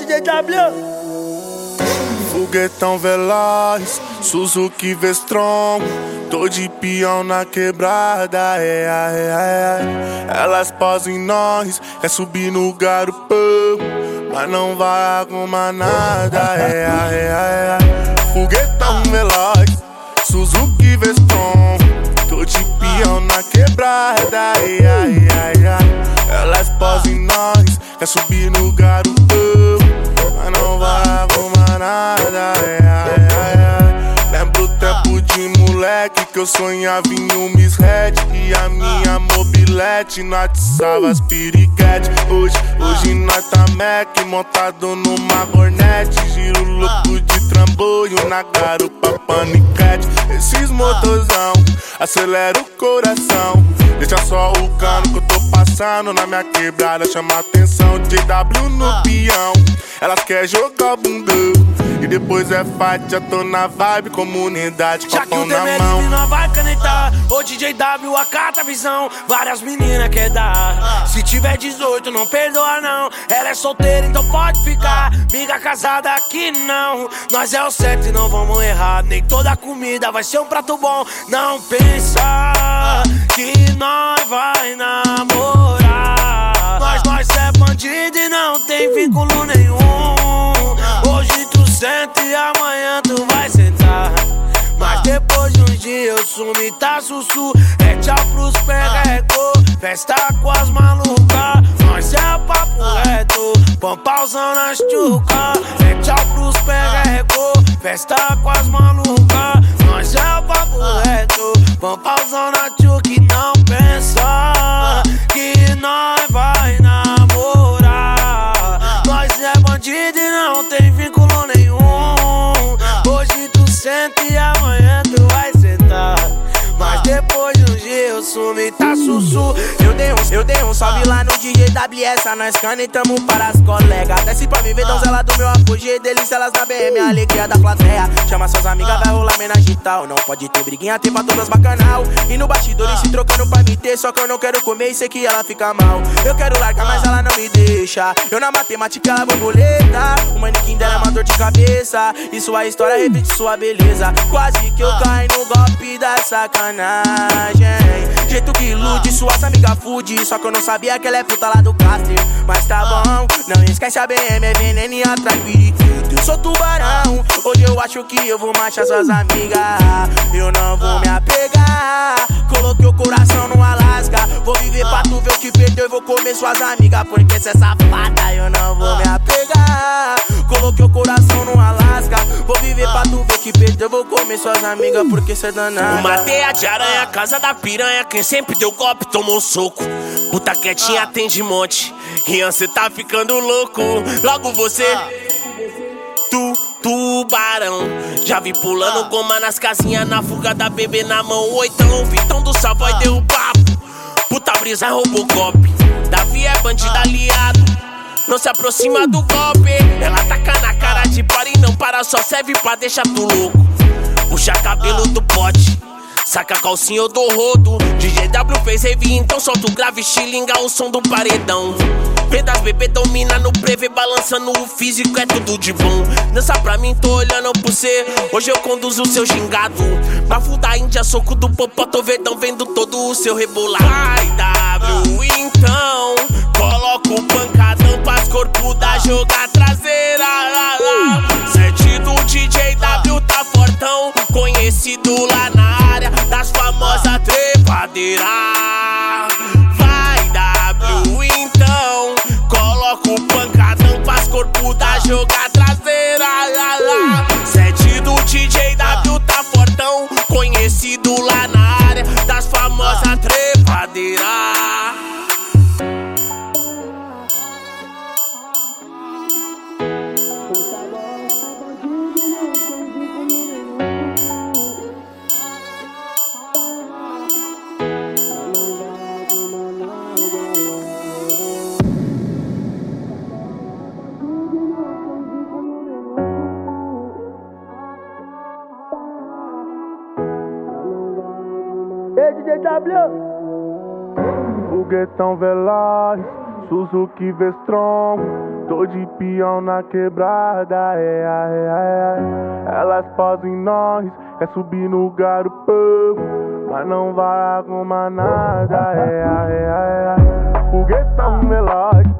DJ W. Foguetão veloz, Suzuki V-Strom Tô de peão na quebrada, é, é, é, Elas posam em nós, é subir no garupão Mas não vai arrumar nada, é, é, é, Foguetão veloz, Suzuki V-Strom Tô de peão na quebrada, é, é, é, Elas posam em nós, é subir no garupão é, é, é. Lembro o tempo de moleque que eu sonhava em um Miss Red E a minha mobilete notizava as piriguete Hoje, hoje nós tá Mac montado numa cornete Giro louco de trambolho na garupa paniquete. Esses motorzão acelera o coração. Deixa só o cano que eu tô passando na minha quebrada. Chama atenção, JW no peão. Elas querem jogar bundão E depois é fight, já tô na vibe Comunidade com Já que na mão não vai canetar, o DJ W acata a visão. Várias meninas quer dar. Se tiver 18, não perdoa não. Ela é solteira, então pode ficar. Miga casada aqui não. Nós é o certo e não vamos errar. Nem toda comida vai ser um prato bom. Não pensa que nós vai namorar. Nós, nós é bandido e não tem vínculo nenhum. Dias eu sumi, tá sussu? É tchau pros perregou Festa com as malucas Nós é papo reto. Pampauzão na chuca. É tchau pros perregou Festa com as malucas Nós é papo reto. Pampauzão na chuca E não salve lá no DJ WS, nós canetamos para as colegas. Desce pra mim ver donzela do meu apogeu, delícia elas na BM, a alegria da plateia. Chama suas amigas, vai rolar homenagem e tal. Não pode ter briguinha, tem pra todas bacanal. E no bastidor se trocando pra me ter, só que eu não quero comer e sei que ela fica mal. Eu quero largar, mas ela não me deixa. Eu na matemática, ela borboleta. O manequim dela é uma dor de cabeça. E sua história repete sua beleza. Quase que eu caio no golpe da sacanagem. Suas amigas fude. Só que eu não sabia que ela é puta lá do Caster. Mas tá bom, não esquece a BM, é veneno e atrai periquito. Eu sou tubarão, hoje eu acho que eu vou machar suas amigas. Eu não vou me apegar. Coloquei o coração no Alasca. Vou viver pra tu ver o que perdeu e vou comer suas amigas. Porque cê é safada, eu não vou suas amigas. Porque cê é danada. Uma teia de aranha, casa da piranha. Quem sempre deu golpe tomou um soco. Puta quietinha tem de monte. Rian, cê tá ficando louco. Logo você. Tu, tubarão. Já vi pulando goma nas casinhas, na fuga da bebê na mão. Oitão, Vitão do Savoy deu o papo. Puta brisa Robocop. Davi é bandido aliado. Não se aproxima do golpe. Ela e para, só serve pra deixar tu louco. Puxa cabelo do pote. Saca calcinha do rodo. DJ W fez rave, então solta o grave, xilinga o som do paredão. Vê das bebê domina no prevê, balançando o físico, é tudo de bom. Dança pra mim, tô olhando pro cê. Hoje eu conduzo o seu gingado. Bafo da Índia, soco do popó, tô verdão, vendo todo o seu rebolar. Vai, W, então. Ei, DJ W. Foguetão veloz, Suzuki Vestron, tô de peão na quebrada, é, é, é, é. Elas posam em nós, quer subir no garupa, mas não vai arrumar nada, é, é, é, é. Foguetão veloz